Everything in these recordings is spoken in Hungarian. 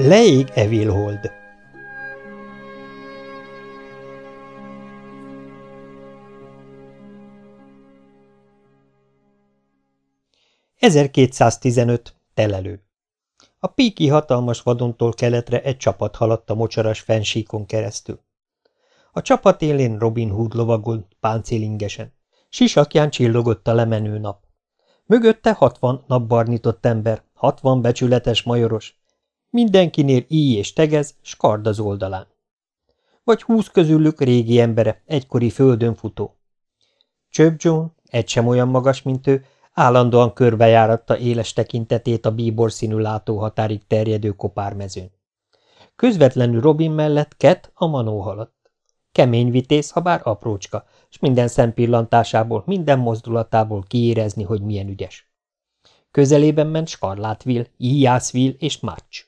Leég Evil Hold 1215. Telelő A Píki hatalmas vadontól keletre egy csapat haladt a mocsaras fensíkon keresztül. A csapat élén Robin Hood lovagolt páncélingesen. Sisakján csillogott a lemenő nap. Mögötte hatvan napbarnitott ember, hatvan becsületes majoros. Mindenkinél íj és tegez, s kard az oldalán. Vagy húsz közülük régi embere, egykori földön futó. Csöbb John, egy sem olyan magas, mint ő, állandóan körbejáratta éles tekintetét a bíbor színű látóhatárig terjedő kopármezőn. Közvetlenül Robin mellett Ket a manó haladt. Kemény vitéz, ha bár aprócska, és minden szempillantásából, minden mozdulatából kiérezni, hogy milyen ügyes. Közelében ment Scarlatville, Ijászville és Match.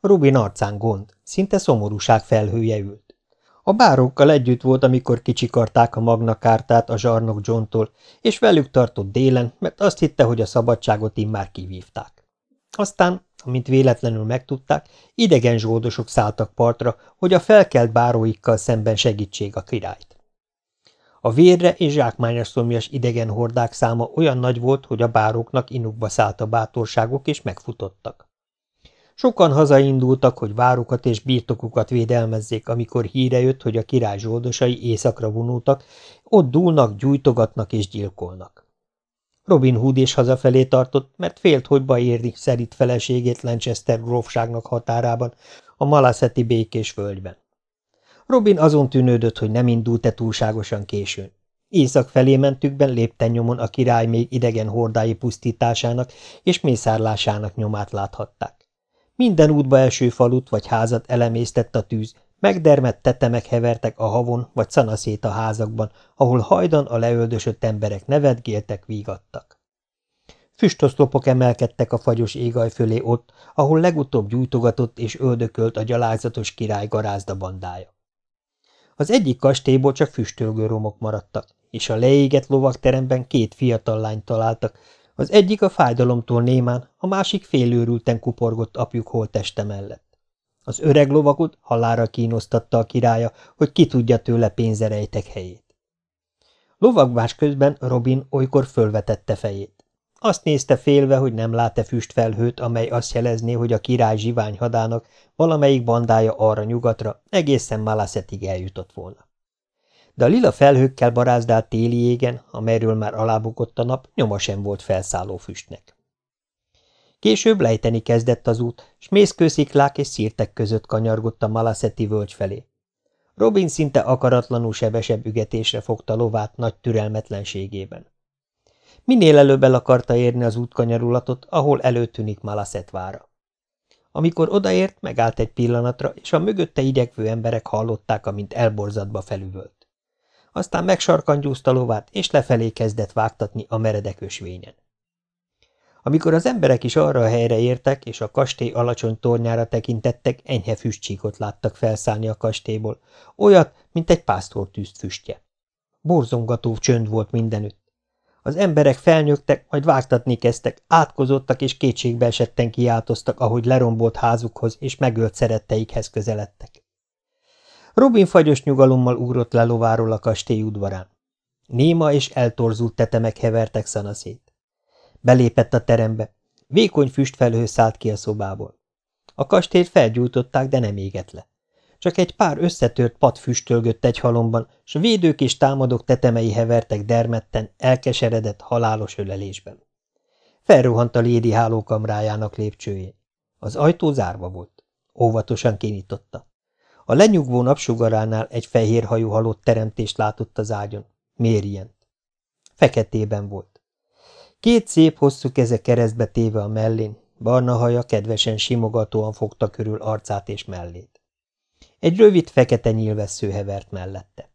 Rubin arcán gond, szinte szomorúság felhője ült. A bárókkal együtt volt, amikor kicsikarták a magna kártát a zsarnok Johntól, és velük tartott délen, mert azt hitte, hogy a szabadságot immár kivívták. Aztán Amint véletlenül megtudták, idegen zsoldosok szálltak partra, hogy a felkelt báróikkal szemben segítség a királyt. A vérre és zsákmányos szomjas idegen hordák száma olyan nagy volt, hogy a báróknak inukba szállt a bátorságok, és megfutottak. Sokan hazaindultak, hogy várukat és birtokukat védelmezzék, amikor híre jött, hogy a király zsoldosai éjszakra vonultak, ott dúlnak, gyújtogatnak és gyilkolnak. Robin Hood is hazafelé tartott, mert félt, hogy érni szerint feleségét Lancaster grófságnak határában, a Malaszeti békés völgyben. Robin azon tűnődött, hogy nem indult-e túlságosan későn. Észak felé mentükben lépten nyomon a király még idegen hordái pusztításának és mészárlásának nyomát láthatták. Minden útba első falut vagy házat elemésztett a tűz, megdermett tetemek hevertek a havon vagy szanaszét a házakban, ahol hajdan a leöldösött emberek nevetgéltek, vígattak. Füstoszlopok emelkedtek a fagyos égaj fölé ott, ahol legutóbb gyújtogatott és öldökölt a gyalázatos király garázda bandája. Az egyik kastélyból csak füstölgő romok maradtak, és a leégett lovakteremben két fiatal lányt találtak, az egyik a fájdalomtól némán, a másik félőrülten kuporgott apjuk holteste mellett. Az öreg lovagot halára kínosztatta a királya, hogy ki tudja tőle pénzerejtek helyét. Lovagvás közben Robin olykor fölvetette fejét. Azt nézte félve, hogy nem lát-e füstfelhőt, amely azt jelezné, hogy a király zsivány hadának valamelyik bandája arra nyugatra egészen Malassetig eljutott volna. De a lila felhőkkel barázdált téli égen, amelyről már alábukott a nap, nyoma sem volt felszálló füstnek. Később lejteni kezdett az út, s mészkősziklák és szírtek között kanyargott a Malaszeti völgy felé. Robin szinte akaratlanul sebesebb ügetésre fogta lovát nagy türelmetlenségében. Minél előbb el akarta érni az útkanyarulatot, ahol előtűnik Malaszet vára. Amikor odaért, megállt egy pillanatra, és a mögötte igyekvő emberek hallották, amint elborzadba felüvölt. Aztán megsarkangyúzta lovát, és lefelé kezdett vágtatni a meredek ösvényen. Amikor az emberek is arra a helyre értek, és a kastély alacsony tornyára tekintettek, enyhe füstcsíkot láttak felszállni a kastélyból, olyat, mint egy pásztortűzt füstje. Borzongató csönd volt mindenütt. Az emberek felnyögtek, majd vágtatni kezdtek, átkozottak és kétségbe esetten kiáltoztak, ahogy lerombolt házukhoz és megölt szeretteikhez közeledtek. Robin fagyos nyugalommal ugrott le lováról a kastély udvarán. Néma és eltorzult tetemek hevertek szanaszét. Belépett a terembe. Vékony füstfelhő szállt ki a szobából. A kastélyt felgyújtották, de nem égett le. Csak egy pár összetört pad füstölgött egy halomban, s védők és támadók tetemei hevertek dermedten, elkeseredett, halálos ölelésben. Felrohant a lédi hálókamrájának lépcsőjén. Az ajtó zárva volt. Óvatosan kinyitotta. A lenyugvó napsugaránál egy fehér hajú halott teremtést látott az ágyon. Mérient. Feketében volt. Két szép hosszú keze keresztbe téve a mellén, barna haja kedvesen simogatóan fogta körül arcát és mellét. Egy rövid fekete nyílvessző hevert mellette.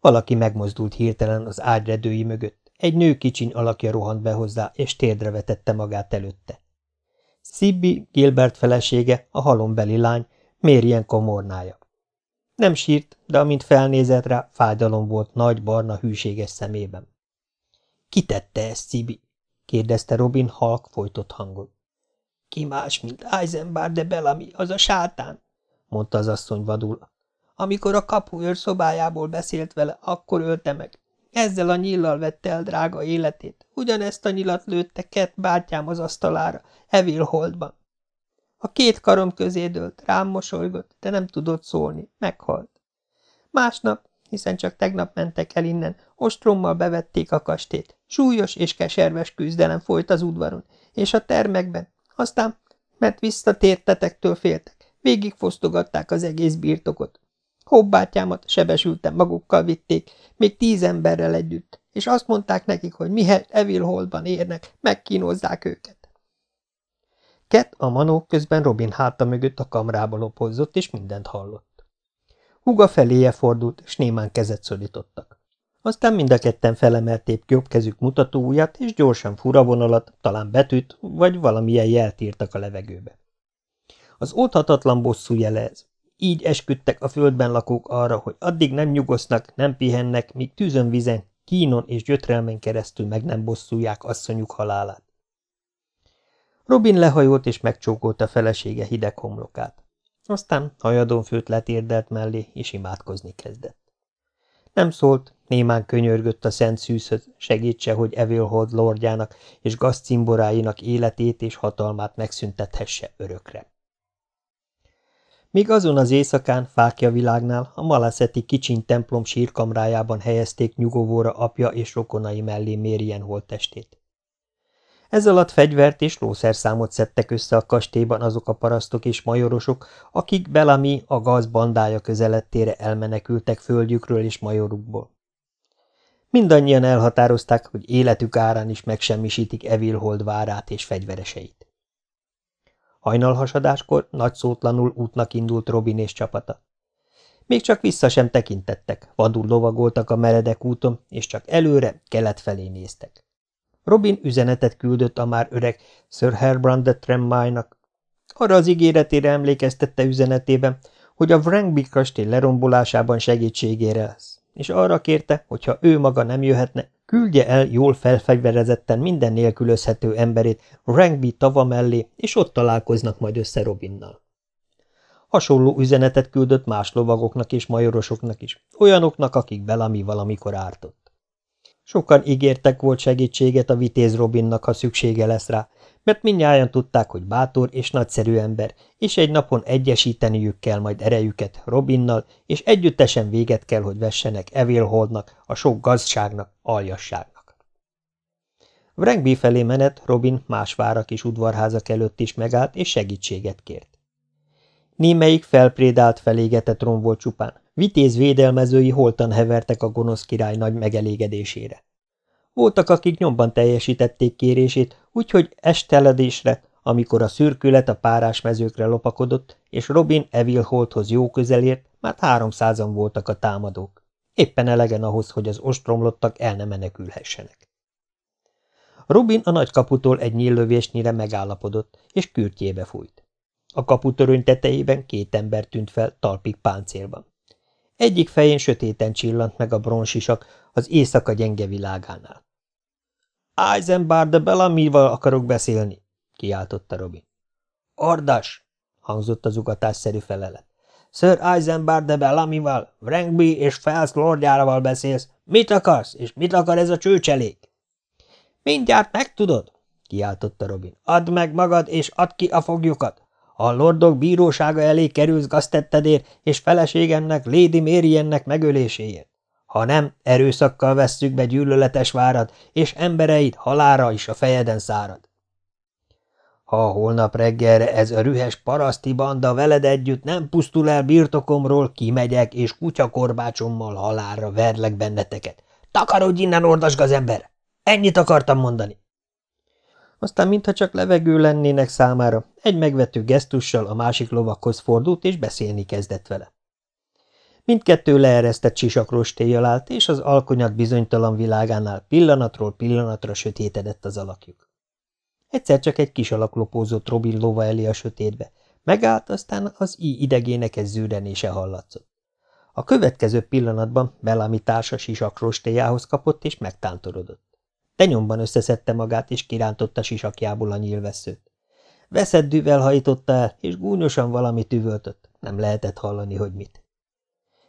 Valaki megmozdult hirtelen az ágyredői mögött, egy nő kicsiny alakja rohant be hozzá, és térdre vetette magát előtte. Szibbi, Gilbert felesége, a halombeli lány, mérjen komornája. Nem sírt, de amint felnézett rá, fájdalom volt nagy, barna, hűséges szemében. – Ki tette ezt, Cibi? – kérdezte Robin halk folytott hangon. Ki más, mint Eisenbár de Bellamy, az a sátán, mondta az asszony vadul. Amikor a kapuőr szobájából beszélt vele, akkor ölte meg. Ezzel a nyillal vette el drága életét. Ugyanezt a nyilat lőtte Kett bátyám az asztalára, Evil Holdban. A két karom közé dőlt, rám mosolygott, de nem tudott szólni, meghalt. Másnap, hiszen csak tegnap mentek el innen, ostrommal bevették a kastét. Súlyos és keserves küzdelem folyt az udvaron, és a termekben. Aztán, mert visszatértetektől féltek, végigfosztogatták az egész birtokot. Hobbátyámat sebesültem magukkal vitték, még tíz emberrel együtt, és azt mondták nekik, hogy mihez Evil Holdban érnek, megkínozzák őket. Kett a manók közben Robin háta mögött a kamrába lopozott, és mindent hallott. Huga feléje fordult, és némán kezet szorítottak. Aztán mind a ketten felemelték jobb kezük mutatóujját, és gyorsan furavonalat, talán betűt, vagy valamilyen jelt írtak a levegőbe. Az oldhatatlan bosszú jele ez. Így esküdtek a földben lakók arra, hogy addig nem nyugosznak, nem pihennek, míg tűzön vizen, kínon és gyötrelmen keresztül meg nem bosszulják asszonyuk halálát. Robin lehajolt és megcsókolta felesége hideg homlokát. Aztán hajadon főt letérdelt mellé, és imádkozni kezdett. Nem szólt, némán könyörgött a szent szűzhöz, segítse, hogy Evilhold lordjának és gazcimboráinak életét és hatalmát megszüntethesse örökre. Míg azon az éjszakán, fákja világnál, a Malaszeti kicsiny templom sírkamrájában helyezték nyugovóra apja és rokonai mellé Mérien holttestét. Ez alatt fegyvert és lószerszámot szedtek össze a kastélyban azok a parasztok és majorosok, akik Belami a gaz bandája közelettére elmenekültek földjükről és majorukból. Mindannyian elhatározták, hogy életük árán is megsemmisítik Evilhold várát és fegyvereseit. Hajnalhasadáskor nagyszótlanul útnak indult Robin és csapata. Még csak vissza sem tekintettek, vadul lovagoltak a meredek úton, és csak előre, kelet felé néztek. Robin üzenetet küldött a már öreg Sir Herbrand de Tremmájnak. Arra az ígéretére emlékeztette üzenetében, hogy a Wrangby kastély lerombolásában segítségére lesz, és arra kérte, hogyha ő maga nem jöhetne, küldje el jól felfegyverezetten minden nélkülözhető emberét Wrangby tava mellé, és ott találkoznak majd össze Robinnal. Hasonló üzenetet küldött más lovagoknak és majorosoknak is, olyanoknak, akik Belami valamikor ártott. Sokan ígértek volt segítséget a vitéz Robinnak, ha szüksége lesz rá, mert mindnyájan tudták, hogy bátor és nagyszerű ember, és egy napon egyesíteniük kell majd erejüket Robinnal, és együttesen véget kell, hogy vessenek Evil Holdnak, a sok gazságnak, aljasságnak. Wrangby felé menet Robin más várak és udvarházak előtt is megállt, és segítséget kért. Némelyik felprédált felégetett rom volt csupán, Vitéz védelmezői holtan hevertek a gonosz király nagy megelégedésére. Voltak, akik nyomban teljesítették kérését, úgyhogy esteledésre, amikor a szürkület a párás mezőkre lopakodott, és Robin Evil Holthoz jó közelért, már háromszázan voltak a támadók. Éppen elegen ahhoz, hogy az ostromlottak el ne menekülhessenek. Robin a nagy kaputól egy nyíllövésnyire megállapodott, és kürtjébe fújt. A kaputöröny tetejében két ember tűnt fel talpig páncélban. Egyik fején sötéten csillant meg a bronsisak az éjszaka gyenge világánál. – Eisenbar de Bellamival akarok beszélni! – kiáltotta Robin. – Ordas! – hangzott az ugatásszerű felelet. – Sir Eisenbar de Bellamival, Wrangby és Fels lordjával beszélsz. Mit akarsz, és mit akar ez a csőcselék? – Mindjárt megtudod! – kiáltotta Robin. – Add meg magad, és add ki a fogjukat! A lordok bírósága elé kerülsz gaztettedért és feleségemnek, Lady Mariennek megöléséért. Ha nem, erőszakkal vesszük be gyűlöletes várad, és embereid halára is a fejeden szárad. Ha holnap reggelre ez a rühes paraszti banda veled együtt nem pusztul el birtokomról, kimegyek, és kutyakorbácsommal halálra verlek benneteket. Takarodj innen, ordasgaz ember! Ennyit akartam mondani. Aztán, mintha csak levegő lennének számára, egy megvető gesztussal a másik lovakhoz fordult, és beszélni kezdett vele. Mindkettő leeresztett sisakrostéjjal állt, és az alkonyat bizonytalan világánál pillanatról pillanatra sötétedett az alakjuk. Egyszer csak egy kis alak lopózott Robin lova elé a sötétbe. Megállt, aztán az í idegének egy zűrenése hallatszott. A következő pillanatban Bellamy társa sisakrostéjához kapott, és megtántorodott. De nyomban összeszedte magát, és kirántotta sisakjából a nyílvesszőt. veszeddűvel hajtotta el, és gúnyosan valamit üvöltött. Nem lehetett hallani, hogy mit.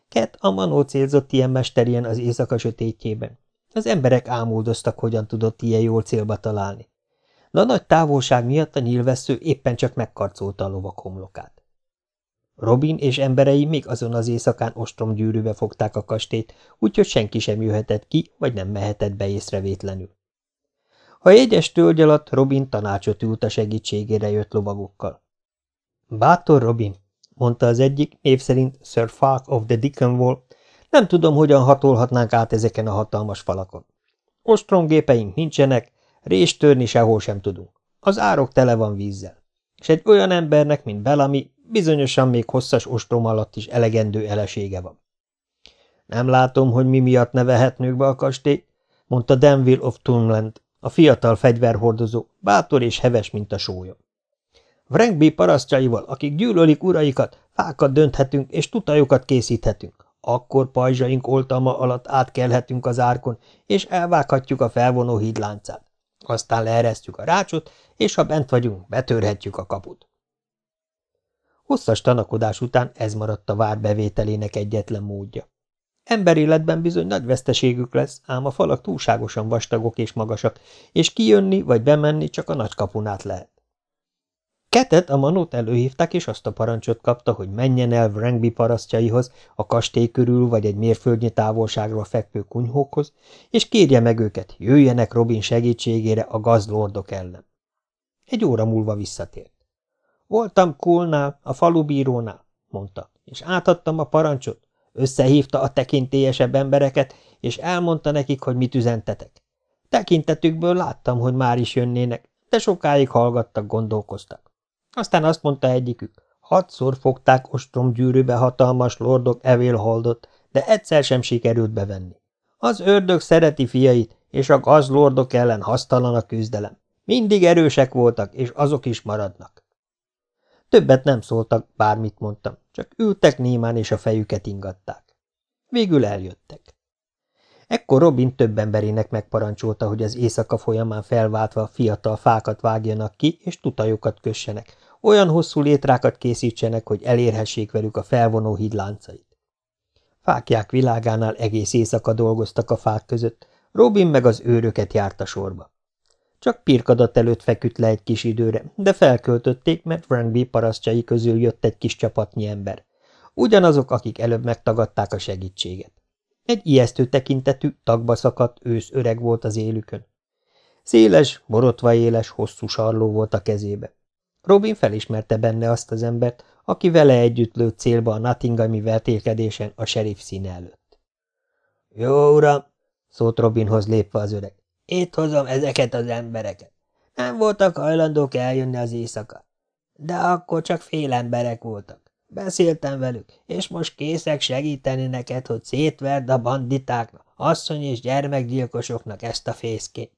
Ket a manó célzott ilyen mesterien az éjszaka sötétjében. Az emberek ámúldoztak, hogyan tudott ilyen jól célba találni. De a nagy távolság miatt a nyílvessző éppen csak megkarcolta a lovak homlokát. Robin és emberei még azon az éjszakán ostromgyűrűbe fogták a kastélyt, úgyhogy senki sem jöhetett ki, vagy nem mehetett be észrevétlenül. A jegyes tölgy alatt Robin tanácsot ült a segítségére jött lovagokkal. Bátor Robin, mondta az egyik, név szerint Sir Falk of the Dickenwall, nem tudom, hogyan hatolhatnánk át ezeken a hatalmas falakon. Ostromgépeink nincsenek, rést törni sehol sem tudunk. Az árok tele van vízzel. És egy olyan embernek, mint Bellamy, bizonyosan még hosszas ostrom alatt is elegendő elesége van. Nem látom, hogy mi miatt ne vehetnünk be a kastély, mondta Denville of Tunland, a fiatal fegyverhordozó, bátor és heves, mint a sólyom. Vrankby parasztjaival, akik gyűlölik uraikat, fákat dönthetünk és tutajokat készíthetünk. Akkor pajzsaink oltalma alatt átkelhetünk az árkon, és elvághatjuk a felvonó hídláncát. Aztán leeresztjük a rácsot, és ha bent vagyunk, betörhetjük a kaput. Hosszas tanakodás után ez maradt a vár bevételének egyetlen módja. Emberéletben bizony nagy veszteségük lesz, ám a falak túlságosan vastagok és magasak, és kijönni vagy bemenni csak a nagy kapunát lehet. Ketet a manót előhívták, és azt a parancsot kapta, hogy menjen el Wrangby parasztjaihoz, a kastély körül vagy egy mérföldnyi távolságról fekvő kunyhókhoz, és kérje meg őket, jöjjenek Robin segítségére a gazlordok ellen. Egy óra múlva visszatért. Voltam Kulnál, a falubírónál, mondta, és átadtam a parancsot. Összehívta a tekintélyesebb embereket, és elmondta nekik, hogy mit üzentetek. Tekintetükből láttam, hogy már is jönnének, de sokáig hallgattak, gondolkoztak. Aztán azt mondta egyikük, hatszor fogták ostromgyűrűbe hatalmas lordok Evilholdot, de egyszer sem sikerült bevenni. Az ördög szereti fiait, és a gazlordok ellen hasztalan a küzdelem. Mindig erősek voltak, és azok is maradnak. Többet nem szóltak, bármit mondtam, csak ültek némán és a fejüket ingatták. Végül eljöttek. Ekkor Robin több emberének megparancsolta, hogy az éjszaka folyamán felváltva fiatal fákat vágjanak ki, és tutajokat kössenek, olyan hosszú létrákat készítsenek, hogy elérhessék velük a felvonó hídláncait. Fákják világánál egész éjszaka dolgoztak a fák között, Robin meg az őröket járta sorba. Csak pirkadat előtt feküdt le egy kis időre, de felköltötték, mert Wrangby parasztjai közül jött egy kis csapatnyi ember. Ugyanazok, akik előbb megtagadták a segítséget. Egy ijesztő tekintetű, tagba szakadt ősz öreg volt az élükön. Széles, borotva éles, hosszú sarló volt a kezébe. Robin felismerte benne azt az embert, aki vele együtt lőtt célba a Nottinghami vertélkedésen a sheriff színe előtt. – Jó, uram! – szólt Robinhoz lépve az öreg. – Itt hozom ezeket az embereket. Nem voltak hajlandók eljönni az éjszaka. De akkor csak fél emberek voltak. Beszéltem velük, és most készek segíteni neked, hogy szétverd a banditáknak, asszony és gyermekgyilkosoknak ezt a fészkét.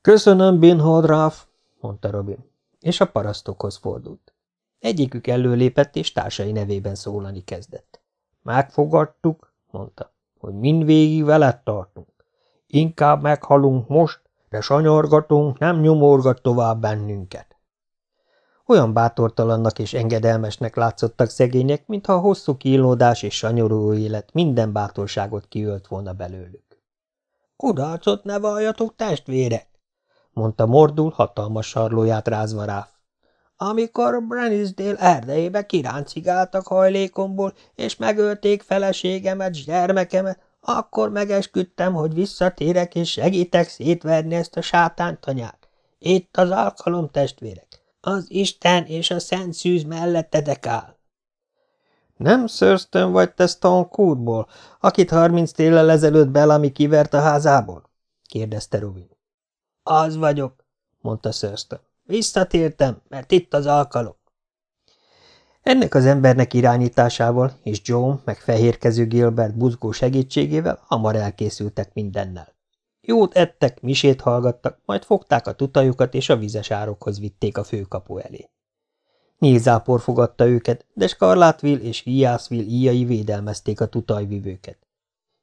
Köszönöm, Bin Holdráf, mondta Robin, és a parasztokhoz fordult. Egyikük előlépett, és társai nevében szólani kezdett. Megfogadtuk, mondta, hogy mindvégig veled tartunk. Inkább meghalunk most, de sanyargatunk, nem nyomorgat tovább bennünket. Olyan bátortalannak és engedelmesnek látszottak szegények, mintha a hosszú kínlódás és sanyoró élet minden bátorságot kiölt volna belőlük. – Kudarcot ne valljatok, testvérek! – mondta Mordul hatalmas sarlóját rázva ráf. – Amikor Brenisdale erdejébe kiráncigáltak hajlékomból, és megölték feleségemet, gyermekemet, akkor megesküdtem, hogy visszatérek és segítek szétverni ezt a sátántanyát. Itt az alkalom, testvérek! Az Isten és a Szent Szűz mellettedek áll. Nem Thurston vagy te Stone Courtból, akit harminc téllel ezelőtt Bellamy kivert a házából? kérdezte Rubin. Az vagyok, mondta Thurston. Visszatértem, mert itt az alkalom. Ennek az embernek irányításával és John meg fehérkező Gilbert buzgó segítségével hamar elkészültek mindennel. Jót ettek, misét hallgattak, majd fogták a tutajukat, és a vizes árokhoz vitték a főkapu elé. Nézápor fogadta őket, de Scarlatville és Hiászville íjai védelmezték a tutajvivőket.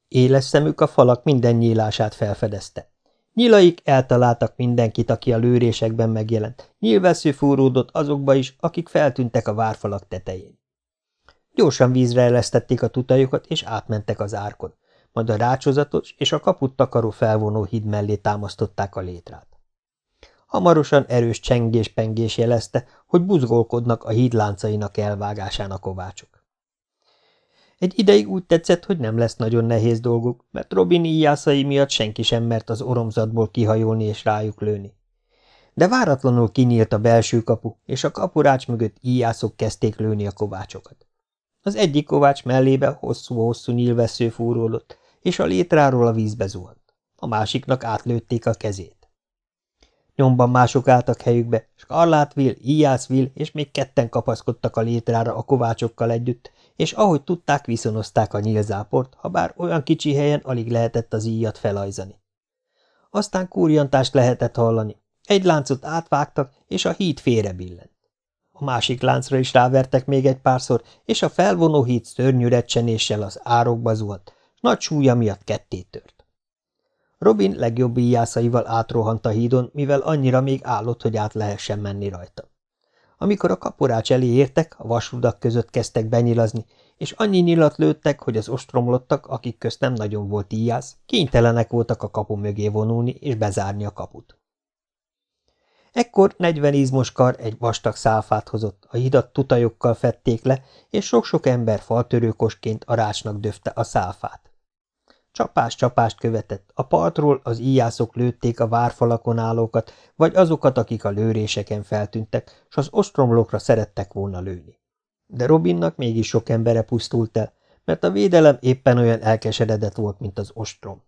Éles szemük a falak minden nyílását felfedezte. Nyilaik eltaláltak mindenkit, aki a lőrésekben megjelent. Nyilvesző fúródott azokba is, akik feltűntek a várfalak tetején. Gyorsan vízre elesztették a tutajokat, és átmentek az árkon. Majd a rácsozatos és a kaput takaró felvonó híd mellé támasztották a létrát. Hamarosan erős csengés-pengés jelezte, hogy buzgolkodnak a híd láncainak elvágásán a kovácsok. Egy ideig úgy tetszett, hogy nem lesz nagyon nehéz dolguk, mert Robin íjászai miatt senki sem mert az oromzatból kihajolni és rájuk lőni. De váratlanul kinyílt a belső kapu, és a kapurács mögött íjászok kezdték lőni a kovácsokat. Az egyik kovács mellébe hosszú-hosszú nyílvesző fúródott, és a létráról a vízbe zuhant. A másiknak átlőtték a kezét. Nyomban mások álltak helyükbe, Scarlatville, Ijászville és még ketten kapaszkodtak a létrára a kovácsokkal együtt, és ahogy tudták, viszonozták a nyílzáport, ha bár olyan kicsi helyen alig lehetett az íjat felajzani. Aztán kúrjantást lehetett hallani. Egy láncot átvágtak, és a híd félrebillent. A másik láncra is rávertek még egy párszor, és a felvonó híd szörnyű recsenéssel az árokba zuhant, nagy súlya miatt ketté tört. Robin legjobb íjászaival átrohant a hídon, mivel annyira még állott, hogy át lehessen menni rajta. Amikor a kaporács elé értek, a vasrudak között kezdtek benyilazni, és annyi nyilat lőttek, hogy az ostromlottak, akik közt nem nagyon volt íjász, kénytelenek voltak a kapu mögé vonulni és bezárni a kaput. Ekkor negyven izmos kar egy vastag szálfát hozott, a hidat tutajokkal fették le, és sok-sok ember faltörőkosként a rácsnak döfte a szálfát. Csapás-csapást követett, a partról az íjászok lőtték a várfalakon állókat, vagy azokat, akik a lőréseken feltűntek, s az ostromlókra szerettek volna lőni. De Robinnak mégis sok embere pusztult el, mert a védelem éppen olyan elkeseredett volt, mint az ostrom.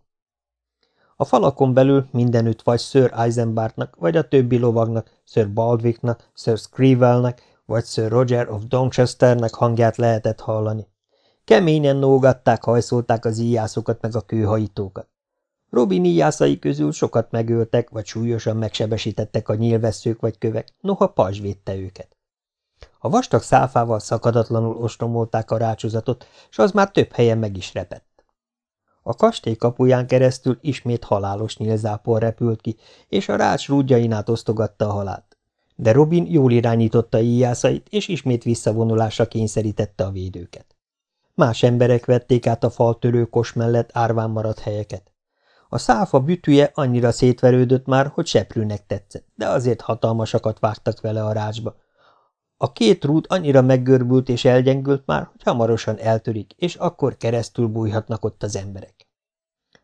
A falakon belül mindenütt vagy Sir Eisenbartnak, vagy a többi lovagnak, Sir Baldwicknak, Sir Scrivelnek, vagy Sir Roger of Donchesternek hangját lehetett hallani. Keményen nógatták, hajszolták az íjászokat meg a kőhajítókat. Robin íjászai közül sokat megöltek, vagy súlyosan megsebesítettek a nyílvesszők vagy kövek, noha pajzs védte őket. A vastag száfával szakadatlanul ostromolták a rácsozatot, s az már több helyen meg is repett. A kastély kapuján keresztül ismét halálos nyílzápor repült ki, és a rács rúdjainát osztogatta a halált. De Robin jól irányította íjászait, és ismét visszavonulásra kényszerítette a védőket. Más emberek vették át a faltörőkos mellett árván maradt helyeket. A száfa bütűje annyira szétverődött már, hogy seprűnek tetszett, de azért hatalmasakat vágtak vele a rácsba. A két rút annyira meggörbült és elgyengült már, hogy hamarosan eltörik, és akkor keresztül bújhatnak ott az emberek.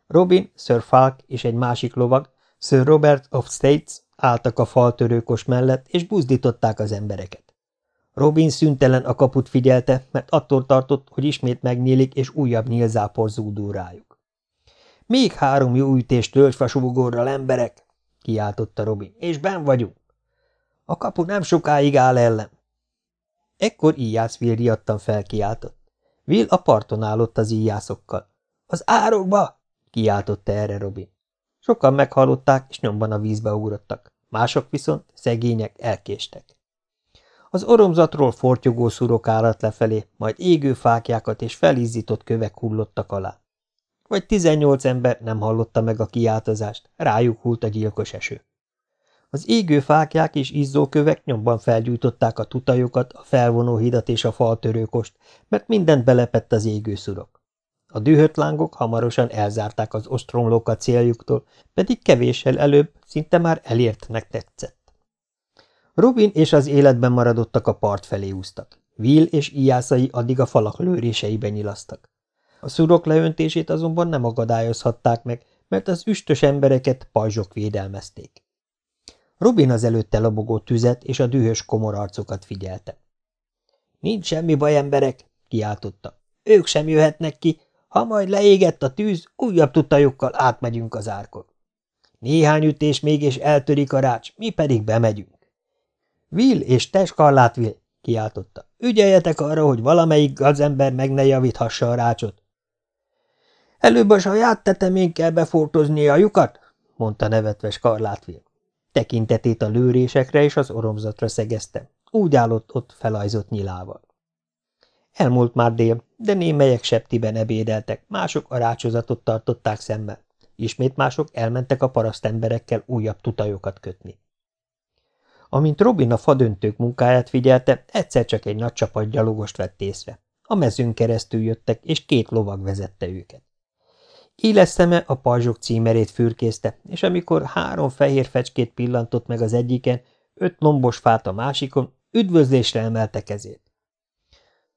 Robin, Sir Falk és egy másik lovag, Sir Robert of States álltak a faltörőkos mellett, és buzdították az embereket. Robin szüntelen a kaput figyelte, mert attól tartott, hogy ismét megnyílik, és újabb nyílzápor zúdul rájuk. – Még három jó ütést tölgyfasúgorral, emberek! – kiáltotta Robin. – És ben vagyunk! A kapu nem sokáig áll ellen. Ekkor íjász Will riadtan felkiáltott. Will a parton állott az íjászokkal. – Az árokba! – kiáltotta erre Robin. Sokan meghallották, és nyomban a vízbe ugrottak. Mások viszont, szegények, elkéstek. Az oromzatról fortyogó szurok áradt lefelé, majd égő fákjákat és felízított kövek hullottak alá. Vagy tizennyolc ember nem hallotta meg a kiáltozást, rájuk hult a gyilkos eső. Az égő fákják és izzókövek nyomban felgyújtották a tutajokat, a felvonó hidat és a faltörőkost, mert mindent belepett az égő szurok. A dühött lángok hamarosan elzárták az ostromlókat céljuktól, pedig kevéssel előbb szinte már elértnek tetszett. Robin és az életben maradottak a part felé úztak. Will és ijászai addig a falak lőréseiben nyilasztak. A szurok leöntését azonban nem akadályozhatták meg, mert az üstös embereket pajzsok védelmezték. Robin az előtte lobogó tüzet és a dühös komorarcokat figyelte. – Nincs semmi baj, emberek! – kiáltotta. – Ők sem jöhetnek ki, ha majd leégett a tűz, újabb tutajokkal átmegyünk az árkon. Néhány ütés mégis eltörik a rács, mi pedig bemegyünk. Will és te, Skarlátvil, kiáltotta. Ügyeljetek arra, hogy valamelyik gazember meg ne javíthassa a rácsot. Előbb a saját tetemén kell befortozni a lyukat, mondta nevetve Skarlátvil. Tekintetét a lőrésekre és az oromzatra szegezte. Úgy állott ott felajzott nyilával. Elmúlt már dél, de némelyek septiben ebédeltek, mások a rácsozatot tartották szemmel. ismét mások elmentek a parasztemberekkel újabb tutajokat kötni. Amint Robin a fadöntők munkáját figyelte, egyszer csak egy nagy csapat gyalogost vett észre. A mezőn keresztül jöttek, és két lovag vezette őket. Éles a pajzsok címerét fürkészte, és amikor három fehér fecskét pillantott meg az egyiken, öt lombos fát a másikon, üdvözlésre emelte kezét.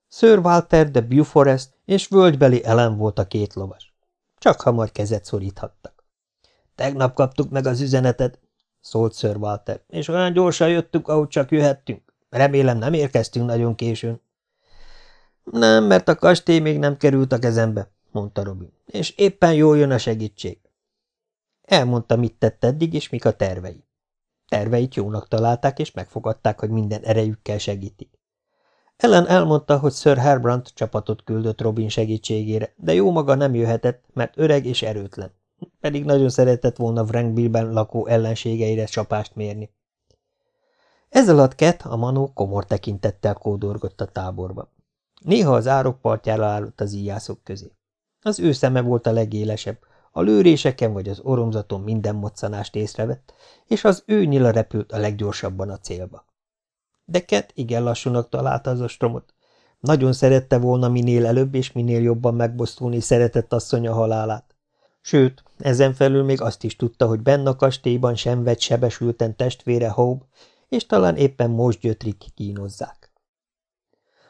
Sir Walter de Beauforest és völgybeli Ellen volt a két lovas. Csak hamar kezet szoríthattak. Tegnap kaptuk meg az üzenetet, szólt Sir Walter, és olyan gyorsan jöttünk, ahogy csak jöhettünk. Remélem nem érkeztünk nagyon későn. Nem, mert a kastély még nem került a kezembe, mondta Robin, és éppen jól jön a segítség. Elmondta, mit tett eddig, és mik a tervei. Terveit jónak találták, és megfogadták, hogy minden erejükkel segítik. Ellen elmondta, hogy Sir Herbrandt csapatot küldött Robin segítségére, de jó maga nem jöhetett, mert öreg és erőtlen. Pedig nagyon szeretett volna Wrangbillben lakó ellenségeire csapást mérni. Ez alatt Ket, a manó komor tekintettel kódorgott a táborba. Néha az árok partjára állott az íjászok közé. Az ő szeme volt a legélesebb, a lőréseken vagy az oromzaton minden moccanást észrevett, és az ő nyila repült a leggyorsabban a célba. De Ket igen lassúnak találta az ostromot. Nagyon szerette volna minél előbb és minél jobban megbosztulni szeretett asszonya halálát. Sőt, ezen felül még azt is tudta, hogy benne a kastélyban sem vett sebesülten testvére Hope, és talán éppen most gyötrik kínozzák.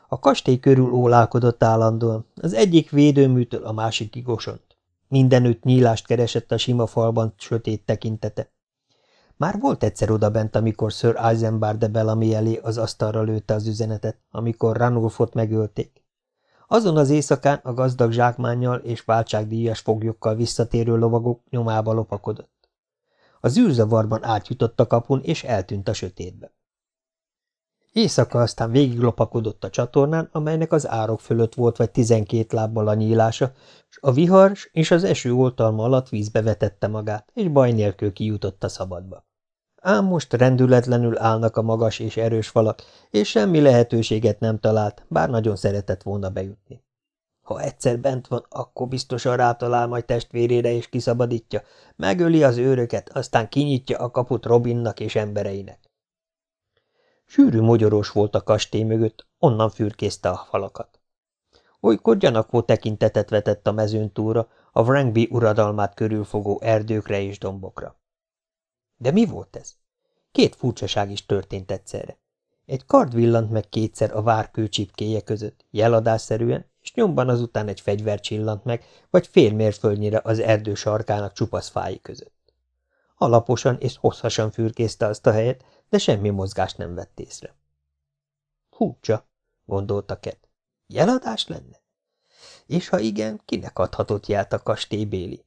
A kastély körül ólálkodott állandóan, az egyik védőműtől a másikig osont. Mindenütt nyílást keresett a sima falban sötét tekintete. Már volt egyszer odabent, amikor Sir Eisenbar de Bellamy elé az asztalra lőtte az üzenetet, amikor Ranulfot megölték. Azon az éjszakán a gazdag zsákmánnyal és váltságdíjas foglyokkal visszatérő lovagok nyomába lopakodott. Az űrzavarban átjutott a kapun, és eltűnt a sötétbe. Éjszaka aztán végiglopakodott a csatornán, amelynek az árok fölött volt vagy tizenkét lábbal a nyílása, és a vihar és az eső oltalma alatt vízbe vetette magát, és baj nélkül kijutott a szabadba. Ám most rendületlenül állnak a magas és erős falak, és semmi lehetőséget nem talált, bár nagyon szeretett volna bejutni. Ha egyszer bent van, akkor biztosan rátalál majd testvérére és kiszabadítja, megöli az őröket, aztán kinyitja a kaput Robinnak és embereinek. Sűrű mogyorós volt a kastély mögött, onnan fürkészte a falakat. Olykor gyanakvó tekintetet vetett a mezőn túlra, a Wrangby uradalmát körülfogó erdőkre és dombokra. De mi volt ez? Két furcsaság is történt egyszerre. Egy kard villant meg kétszer a vár kőcsipkéje között, jeladásszerűen, és nyomban azután egy fegyver csillant meg, vagy fél mérföldnyire az erdő sarkának csupasz fái között. Alaposan és hosszasan fürkészte azt a helyet, de semmi mozgást nem vett észre. Húcsa, gondolta Ket. Jeladás lenne? És ha igen, kinek adhatott jelt a kastélybéli?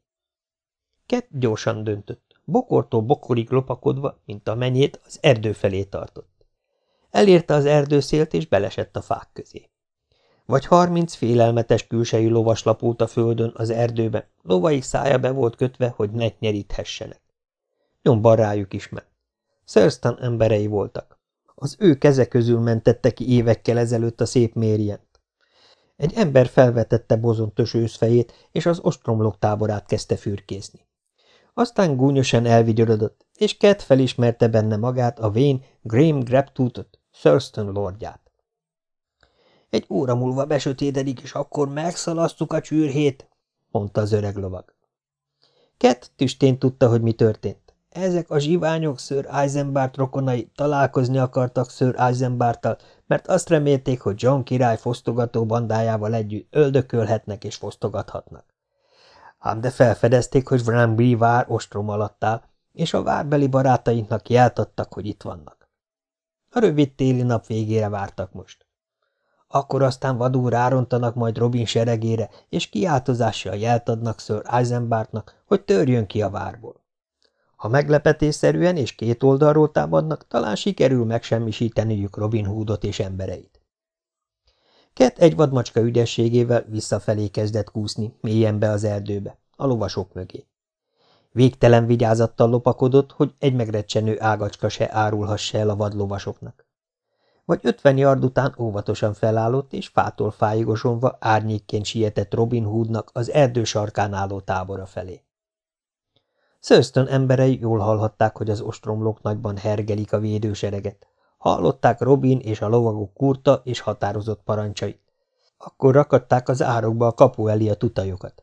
Ket gyorsan döntött, bokortól bokorig lopakodva, mint a menyét, az erdő felé tartott. Elérte az erdőszélt, és belesett a fák közé. Vagy harminc félelmetes külsejű lovas lapult a földön az erdőben, lovaik szája be volt kötve, hogy ne nyeríthessenek. Nyomban rájuk is ment. Thurston emberei voltak. Az ő keze közül mentette ki évekkel ezelőtt a szép Mérient. Egy ember felvetette bozontos őszfejét, és az ostromlók táborát kezdte fürkészni. Aztán gúnyosan elvigyorodott, és Cat felismerte benne magát a vén Graham Grabtootot, Thurston lordját. Egy óra múlva besötétedik, és akkor megszalasztuk a csűrhét, mondta az öreg lovag. Cat tüstén tudta, hogy mi történt. Ezek a zsiványok Sir Eisenbart rokonai találkozni akartak Sir Eisenbarttal, mert azt remélték, hogy John király fosztogató bandájával együtt öldökölhetnek és fosztogathatnak. Ám de felfedezték, hogy Vranby vár ostrom alatt áll, és a várbeli barátainknak jeltattak, hogy itt vannak. A rövid téli nap végére vártak most. Akkor aztán vadul rárontanak majd Robin seregére, és kiáltozással jelt adnak Sir Eisenbartnak, hogy törjön ki a várból. Ha meglepetésszerűen és két oldalról támadnak, talán sikerül megsemmisíteniük Robin Hoodot és embereit. Kett egy vadmacska ügyességével visszafelé kezdett kúszni, mélyen be az erdőbe, a lovasok mögé. Végtelen vigyázattal lopakodott, hogy egy megrecsenő ágacska se árulhassa el a vadlovasoknak. Vagy ötven yard után óvatosan felállott, és fától fájigosonva árnyékként sietett Robin Hoodnak az erdő sarkán álló tábora felé. Thurston emberei jól hallhatták, hogy az ostromlók nagyban hergelik a védősereget. Hallották Robin és a lovagok kurta és határozott parancsait. Akkor rakadták az árokba a kapu elé a tutajokat.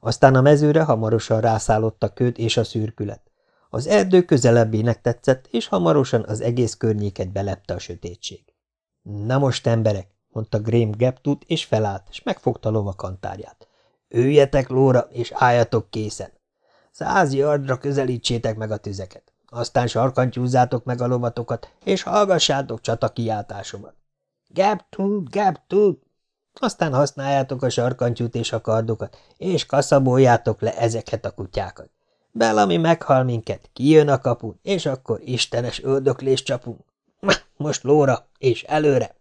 Aztán a mezőre hamarosan rászállott a köd és a szürkület. Az erdő közelebbének tetszett, és hamarosan az egész környéket belepte a sötétség. – Na most, emberek! – mondta Graham Geptut, és felállt, és megfogta lovakantárját. – Üljetek lóra, és álljatok készen! Száz yardra közelítsétek meg a tüzeket. Aztán sarkantyúzzátok meg a lovatokat, és hallgassátok csata kiáltásomat. Geptut, Geptut! Aztán használjátok a sarkantyút és a kardokat, és kaszaboljátok le ezeket a kutyákat. Bellami meghal minket, kijön a kapun, és akkor istenes öldöklés csapunk. Most lóra, és előre!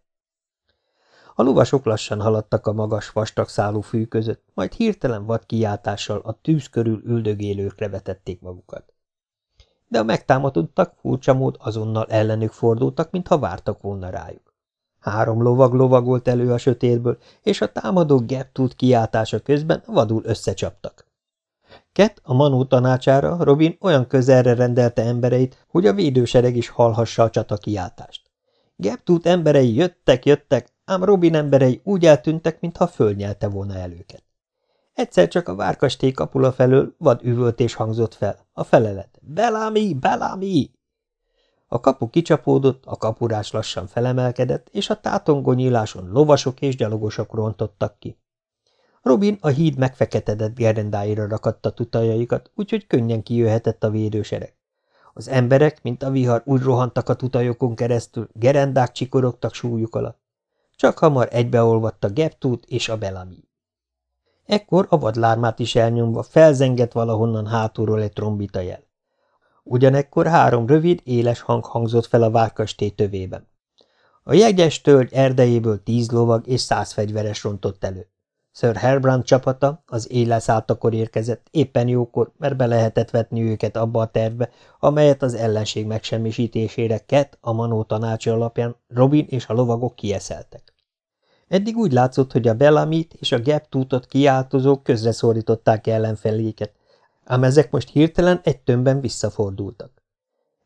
A lovasok lassan haladtak a magas, vastag szálú fű között, majd hirtelen vad kiáltással a tűz körül üldögélőkre vetették magukat. De a megtámadottak furcsa mód azonnal ellenük fordultak, mintha vártak volna rájuk. Három lovag lovagolt elő a sötétből, és a támadók Gertrude kiáltása közben vadul összecsaptak. Kett a Manó tanácsára Robin olyan közelre rendelte embereit, hogy a védősereg is hallhassa a csata kiáltást. Gertrude emberei jöttek-jöttek, ám Robin emberei úgy eltűntek, mintha fölnyelte volna el őket. Egyszer csak a várkastély kapula felől vad üvöltés hangzott fel, a felelet. Belámi, Belámi! A kapu kicsapódott, a kapurás lassan felemelkedett, és a tátongó nyíláson lovasok és gyalogosok rontottak ki. Robin a híd megfeketedett gerendáira rakatta tutajaikat, úgyhogy könnyen kijöhetett a védősereg. Az emberek, mint a vihar, úgy rohantak a tutajokon keresztül, gerendák csikorogtak súlyuk alatt. Csak hamar egybeolvadt a Geptút és a Belami. Ekkor a vadlármát is elnyomva felzengett valahonnan hátulról egy trombita jel. Ugyanekkor három rövid, éles hang hangzott fel a várkastély tövében. A jegyes tölgy erdejéből tíz lovag és száz fegyveres rontott elő. Sir Herbrand csapata az éjleszáltakor érkezett, éppen jókor, mert be lehetett vetni őket abba a tervbe, amelyet az ellenség megsemmisítésére Ket a manó tanácsa alapján Robin és a lovagok kieszeltek. Eddig úgy látszott, hogy a Bellamit és a Gap tútot kiáltozók közreszorították ellenfeléket, ám ezek most hirtelen egy tömbben visszafordultak.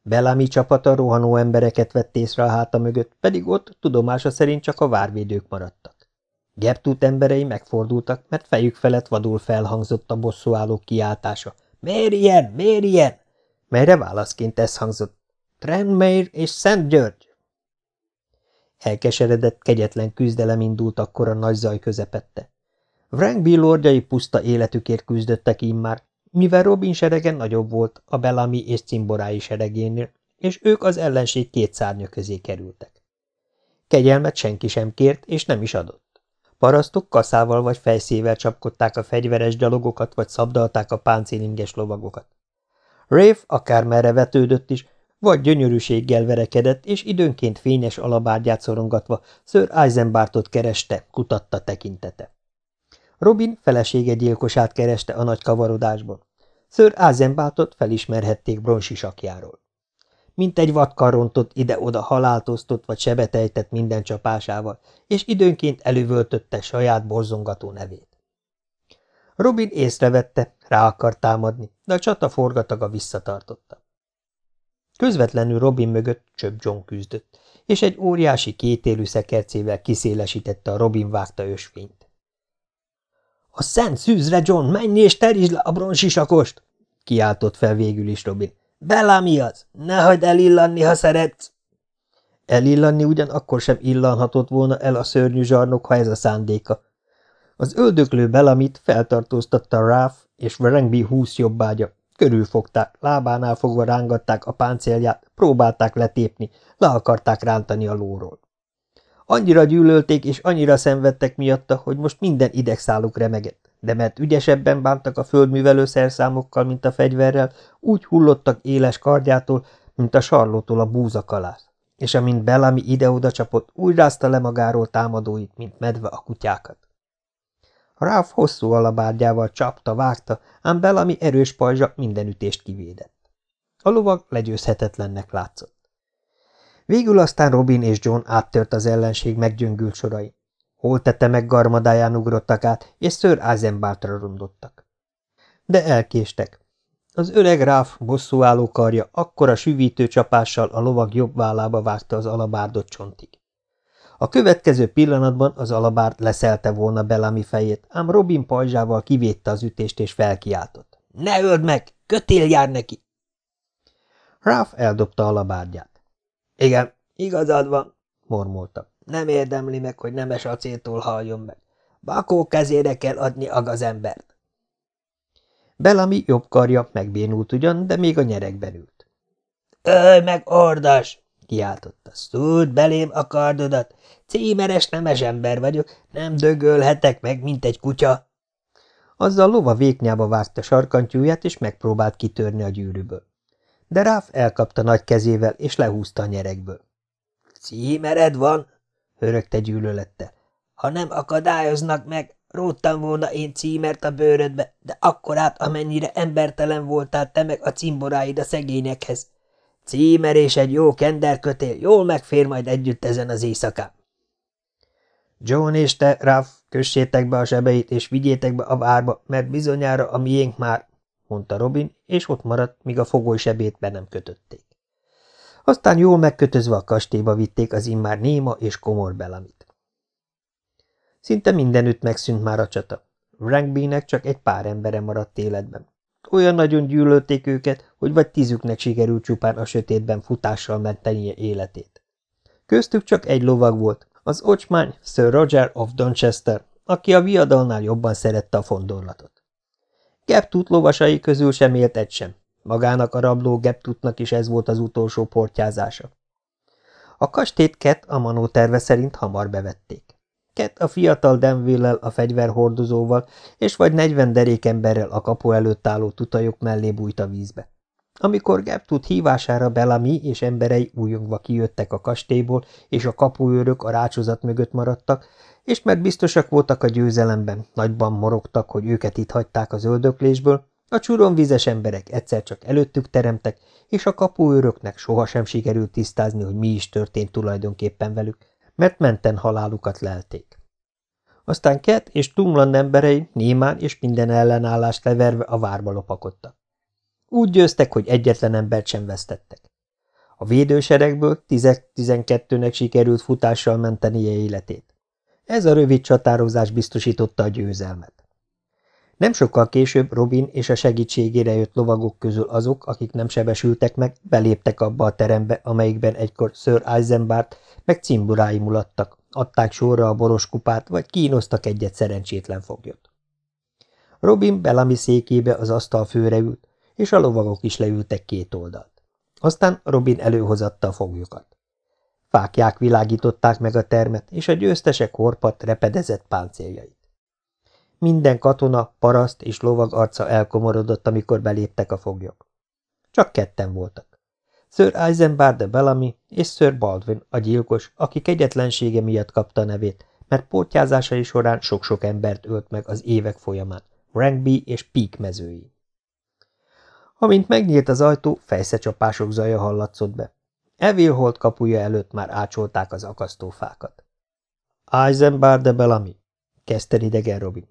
Bellami csapata rohanó embereket vett észre a háta mögött, pedig ott tudomása szerint csak a várvédők maradtak. Gertút emberei megfordultak, mert fejük felett vadul felhangzott a bosszúállók kiáltása. – Mérjen! Mérjen! Melyre válaszként ez hangzott. – Tranmere és Szent György! Elkeseredett, kegyetlen küzdelem indult akkor a nagy zaj közepette. Wrangby lordjai puszta életükért küzdöttek immár, mivel Robin serege nagyobb volt a Bellamy és Cimborái seregénél, és ők az ellenség két szárnya közé kerültek. Kegyelmet senki sem kért, és nem is adott. Parasztok kaszával vagy fejszével csapkodták a fegyveres gyalogokat, vagy szabdalták a páncélinges lovagokat. Rafe akármerre vetődött is, vagy gyönyörűséggel verekedett, és időnként fényes alabárgyát szorongatva Sir Eisenbartot kereste, kutatta tekintete. Robin felesége gyilkosát kereste a nagy kavarodásban. Sir Eisenbartot felismerhették bronsisakjáról mint egy vadkar rontott ide-oda haláltoztott vagy sebetejtett minden csapásával, és időnként elővöltötte saját borzongató nevét. Robin észrevette, rá akart támadni, de a csata forgataga visszatartotta. Közvetlenül Robin mögött Csöbb John küzdött, és egy óriási kétélű szekercével kiszélesítette a Robin vágta ösvényt. – A szent szűzre, John, menj és terítsd le a bronsisakost! – kiáltott fel végül is Robin. Belami az! Ne hagyd elillanni, ha szeretsz! Elillanni ugyan akkor sem illanhatott volna el a szörnyű zsarnok, ha ez a szándéka. Az öldöklő Belamit feltartóztatta Ráf és Verengbi húsz jobbágya. Körülfogták, lábánál fogva rángatták a páncélját, próbálták letépni, le akarták rántani a lóról. Annyira gyűlölték és annyira szenvedtek miatta, hogy most minden idegszáluk remegett de mert ügyesebben bántak a földművelő szerszámokkal, mint a fegyverrel, úgy hullottak éles kardjától, mint a sarlótól a búzakalász, és amint Bellamy ide-oda csapott, úgy rázta le magáról támadóit, mint medve a kutyákat. Ralph hosszú alabárgyával csapta, vágta, ám Bellamy erős pajzsa minden ütést kivédett. A lovag legyőzhetetlennek látszott. Végül aztán Robin és John áttört az ellenség meggyöngült sorai. Hol tette meg garmadáján ugrottak át, és ször Eisenbartra rondottak. De elkéstek. Az öreg ráf bosszúálló karja akkora süvítő csapással a lovag jobb vállába vágta az alabárdot csontig. A következő pillanatban az alabárd leszelte volna Bellamy fejét, ám Robin pajzsával kivédte az ütést és felkiáltott. – Ne öld meg! Kötél jár neki! Ralph eldobta alabárdját. – Igen, igazad van, mormolta. Nem érdemli meg, hogy nemes acéltól halljon meg. Bakó kezére kell adni agazembert. Bellamy jobb karja megbénult ugyan, de még a nyerekben ült. – Ölj meg, ordas! – kiáltotta. – Szúrd belém a kardodat! Címeres nemes ember vagyok, nem dögölhetek meg, mint egy kutya! Azzal lova véknyába várta sarkantyúját, és megpróbált kitörni a gyűrűből. De Ráf elkapta nagy kezével, és lehúzta a nyerekből. – Címered van? – hörögte gyűlölette. – Ha nem akadályoznak meg, róttam volna én címert a bőrödbe, de akkorát, amennyire embertelen voltál te meg a cimboráid a szegényekhez. Címer és egy jó kenderkötél jól megfér majd együtt ezen az éjszakán. John és te, Ralph, kössétek be a sebeit, és vigyétek be a várba, mert bizonyára a miénk már, mondta Robin, és ott maradt, míg a fogoly sebét be nem kötötték. Aztán jól megkötözve a kastélyba vitték az immár néma és komor belamit. Szinte mindenütt megszűnt már a csata. Rankbynek csak egy pár embere maradt életben. Olyan nagyon gyűlölték őket, hogy vagy tízüknek sikerült csupán a sötétben futással mentenie életét. Köztük csak egy lovag volt, az ocsmány Sir Roger of Donchester, aki a viadalnál jobban szerette a fondorlatot. Geptut lovasai közül sem élt egy sem. Magának a rabló Geptutnak is ez volt az utolsó portyázása. A kastét Ket a manó terve szerint hamar bevették. Ket a fiatal Denville-lel a fegyverhordozóval és vagy negyven derékemberrel a kapu előtt álló tutajok mellé bújt a vízbe. Amikor Geptut hívására Bellamy és emberei újongva kijöttek a kastélyból, és a kapuőrök a rácsozat mögött maradtak, és mert biztosak voltak a győzelemben, nagyban morogtak, hogy őket itt hagyták az öldöklésből, a csuronvizes emberek egyszer csak előttük teremtek, és a kapuőröknek sohasem sikerült tisztázni, hogy mi is történt tulajdonképpen velük, mert menten halálukat lelték. Aztán Ket és Tumland emberei némán és minden ellenállást leverve a várba lopakodtak. Úgy győztek, hogy egyetlen embert sem vesztettek. A védőseregből 10-12-nek sikerült futással mentenie életét. Ez a rövid csatározás biztosította a győzelmet. Nem sokkal később Robin és a segítségére jött lovagok közül azok, akik nem sebesültek meg, beléptek abba a terembe, amelyikben egykor Sir Eisenbart meg cimburái mulattak, adták sorra a boros kupát, vagy kínoztak egyet szerencsétlen foglyot. Robin Bellamy székébe az asztal főre ült, és a lovagok is leültek két oldalt. Aztán Robin előhozatta a foglyokat. Fákják világították meg a termet, és a győztesek horpat repedezett páncéljait. Minden katona, paraszt és lovag arca elkomorodott, amikor beléptek a foglyok. Csak ketten voltak. Sir Eisenbar de Bellamy és Sir Baldwin, a gyilkos, aki kegyetlensége miatt kapta nevét, mert portyázásai során sok-sok embert ölt meg az évek folyamán, Rankby és Peak mezői. Amint megnyílt az ajtó, fejszecsapások zaja hallatszott be. Evilholt kapuja előtt már ácsolták az akasztófákat. Eisenbar de Bellamy, kezdte idegen Robin.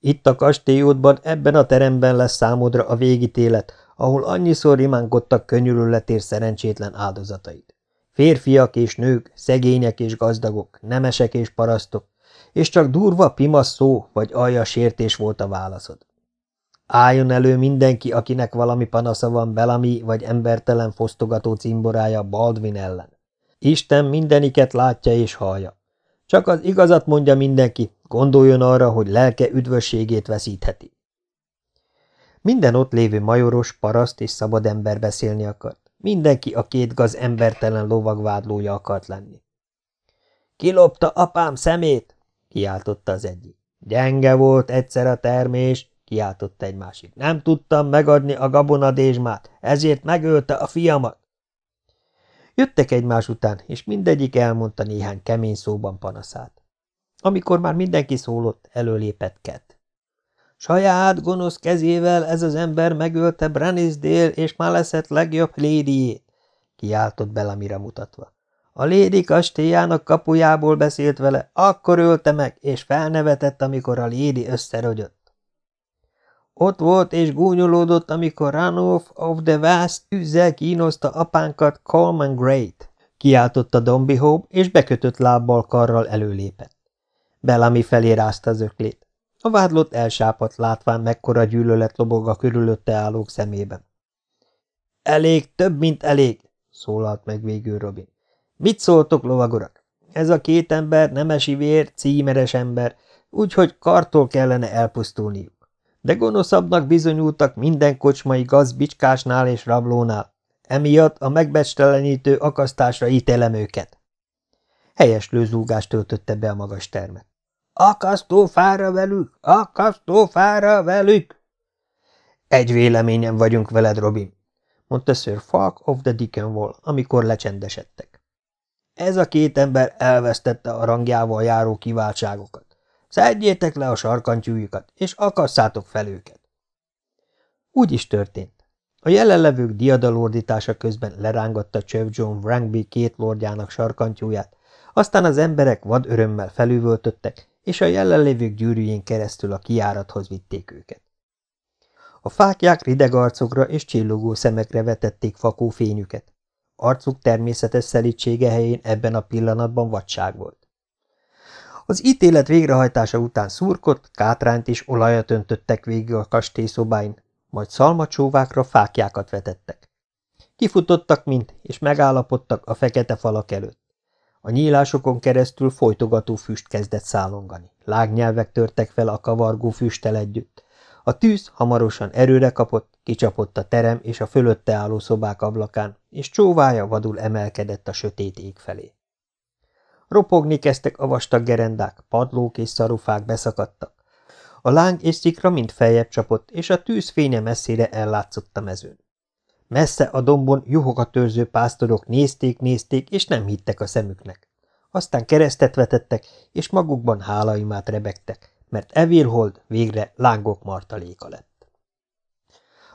Itt a kastélyútban, ebben a teremben lesz számodra a végítélet, ahol annyiszor rimánkodtak könyörületér szerencsétlen áldozataid. Férfiak és nők, szegények és gazdagok, nemesek és parasztok, és csak durva pimasz szó vagy aljas sértés volt a válaszod. Álljon elő mindenki, akinek valami panasza van Belami vagy embertelen fosztogató cimborája Baldwin ellen. Isten mindeniket látja és hallja. Csak az igazat mondja mindenki, gondoljon arra, hogy lelke üdvösségét veszítheti. Minden ott lévő majoros, paraszt és szabad ember beszélni akart. Mindenki a két gaz embertelen lovagvádlója akart lenni. Kilopta apám szemét? kiáltotta az egyik. Gyenge volt egyszer a termés, kiáltotta egy másik. Nem tudtam megadni a gabonadézsmát, ezért megölte a fiamat. Jöttek egymás után, és mindegyik elmondta néhány kemény szóban panaszát. Amikor már mindenki szólott, előlépett Ket. Saját gonosz kezével ez az ember megölte Branisdale és Maleszet legjobb lédiét, kiáltott Belamira mutatva. A lédi kastélyának kapujából beszélt vele, akkor ölte meg, és felnevetett, amikor a lédi összerogyott. Ott volt és gúnyolódott, amikor Ranulf of the Vast tűzzel kínoszta apánkat Coleman Great. Kiáltotta Dombi Hope, és bekötött lábbal karral előlépett. Bellamy felé rázta az öklét. A vádlott elsápadt látván mekkora gyűlölet lobog a körülötte állók szemében. Elég, több, mint elég, szólalt meg végül Robin. Mit szóltok, lovagorak? Ez a két ember nemesi vér, címeres ember, úgyhogy kartól kellene elpusztulniuk. De gonoszabbnak bizonyultak minden kocsmai gazbicskásnál és rablónál. Emiatt a megbecstelenítő akasztásra ítélem őket. Helyes lőzúgást töltötte be a magas termet. fára velük! fára velük! Egy véleményen vagyunk veled, Robin, mondta Sir Falk of the Dickenwall, amikor lecsendesedtek. Ez a két ember elvesztette a rangjával járó kiváltságokat. Szedjétek le a sarkantyújukat, és akasszátok fel őket. Úgy is történt. A jelenlevők diadalordítása közben lerángatta Chev John Wrangby két lordjának sarkantyúját, aztán az emberek vad örömmel felüvöltöttek, és a jelenlévők gyűrűjén keresztül a kiárathoz vitték őket. A fákják rideg arcokra és csillogó szemekre vetették fakó fényüket. Arcuk természetes szelítsége helyén ebben a pillanatban vadság volt. Az ítélet végrehajtása után szurkot, kátrányt és olajat öntöttek végig a kastélyszobáin, majd szalmacsóvákra fákjákat vetettek. Kifutottak mind, és megállapodtak a fekete falak előtt. A nyílásokon keresztül folytogató füst kezdett szállongani. Lágnyelvek törtek fel a kavargó füsttel együtt. A tűz hamarosan erőre kapott, kicsapott a terem és a fölötte álló szobák ablakán, és csóvája vadul emelkedett a sötét ég felé. Ropogni kezdtek a vastag gerendák, padlók és szarufák beszakadtak. A láng és szikra mind feljebb csapott, és a tűz fénye messzire ellátszott a mezőn. Messze a dombon juhokat törző pásztorok nézték-nézték, és nem hittek a szemüknek. Aztán keresztet vetettek, és magukban hálaimát rebegtek, mert Evilhold végre lángok martaléka lett.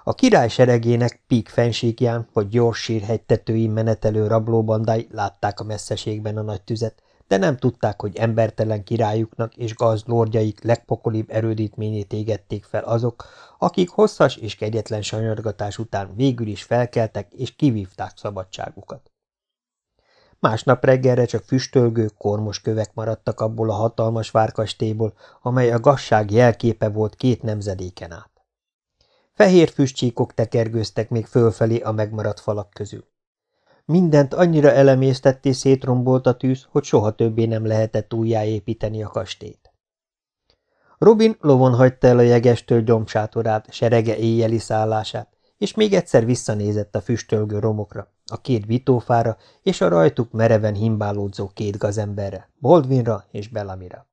A király seregének pík fenségján vagy sírhegy tetőin menetelő rablóbandái látták a messzeségben a nagy tüzet, de nem tudták, hogy embertelen királyuknak és gazdlordjaik legpokolibb erődítményét égették fel azok, akik hosszas és kegyetlen sanyargatás után végül is felkeltek és kivívták szabadságukat. Másnap reggelre csak füstölgő, kormos kövek maradtak abból a hatalmas várkastélyból, amely a gazság jelképe volt két nemzedéken át. Fehér füstcsíkok tekergőztek még fölfelé a megmaradt falak közül. Mindent annyira elemésztetté szétrombolt a tűz, hogy soha többé nem lehetett újjáépíteni a kastélyt. Robin lovon hagyta el a jegestől gyomsátorát, serege éjjeli szállását, és még egyszer visszanézett a füstölgő romokra, a két vitófára és a rajtuk mereven himbálódzó két gazemberre, Boldvinra és Bellamira.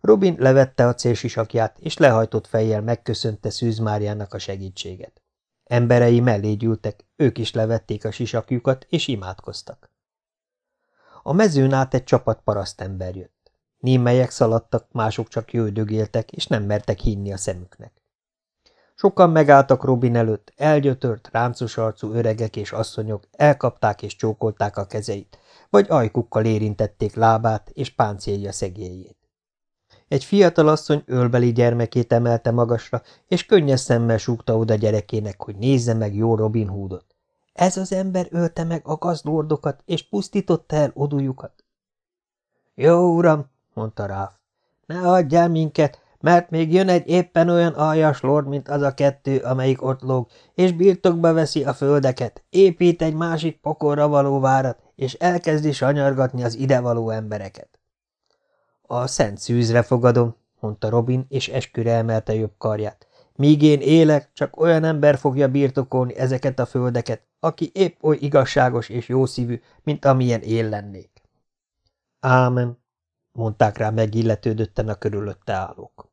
Robin levette a célsisakját, és lehajtott fejjel megköszönte Szűz Máriának a segítséget. Emberei mellé gyűltek, ők is levették a sisakjukat, és imádkoztak. A mezőn át egy csapat parasztember jött. Némelyek szaladtak, mások csak jöldögéltek, és nem mertek hinni a szemüknek. Sokan megálltak Robin előtt, elgyötört, ráncos arcú öregek és asszonyok, elkapták és csókolták a kezeit, vagy ajkukkal érintették lábát és páncélja szegélyét. Egy fiatal asszony ölbeli gyermekét emelte magasra, és könnyes szemmel súgta oda gyerekének, hogy nézze meg jó Robin Hoodot. Ez az ember ölte meg a gazdordokat, és pusztította el odujukat. Jó, uram, mondta Ráf, ne adjál minket, mert még jön egy éppen olyan aljas lord, mint az a kettő, amelyik ott lóg, és birtokba veszi a földeket, épít egy másik pokorra való várat, és elkezdi sanyargatni az idevaló embereket. A szent szűzre fogadom, mondta Robin, és esküre emelte jobb karját. Míg én élek, csak olyan ember fogja birtokolni ezeket a földeket, aki épp oly igazságos és jószívű, mint amilyen én lennék. Ámen, mondták rá megilletődötten a körülötte állók.